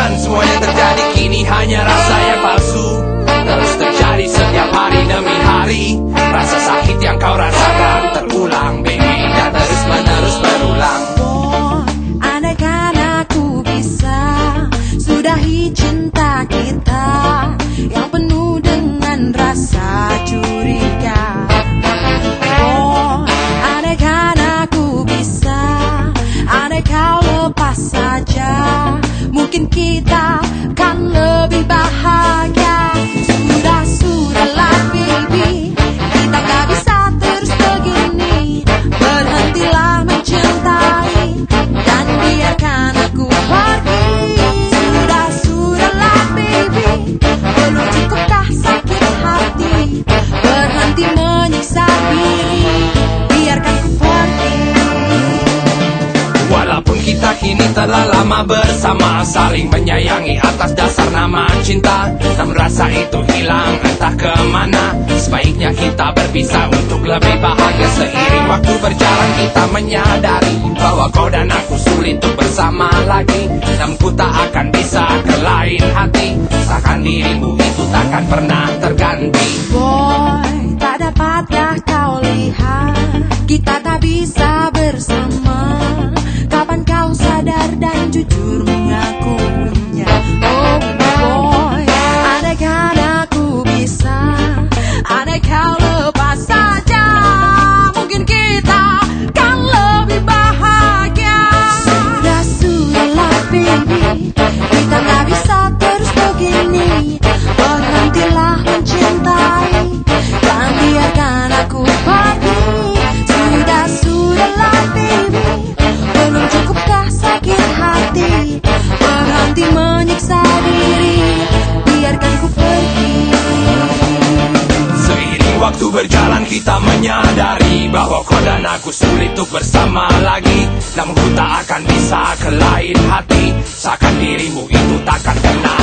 Dan semuanya terjadi kini hanya rasa yang palsu. Terus terjadi setiap hari demi hari. Rasa Mungkin kita kan lebih telah lama bersama Saling menyayangi atas dasar nama cinta. Namun rasa itu hilang entah ke mana. Sebaiknya kita berpisah untuk lebih bahagia Seiring waktu berjalan. Kita menyadari Bahwa kau dan aku sulit untuk bersama lagi. Namun ku tak akan bisa ke lain hati. Seakan dirimu itu takkan pernah terganti. Boy, tak dapatkah kau lihat? Kita tak bisa waktu berjalan kita menyadari Bahwa kau dan aku sulit untuk bersama lagi. Namun ku tak akan bisa ke lain hati. Seakan dirimu itu takkan pernah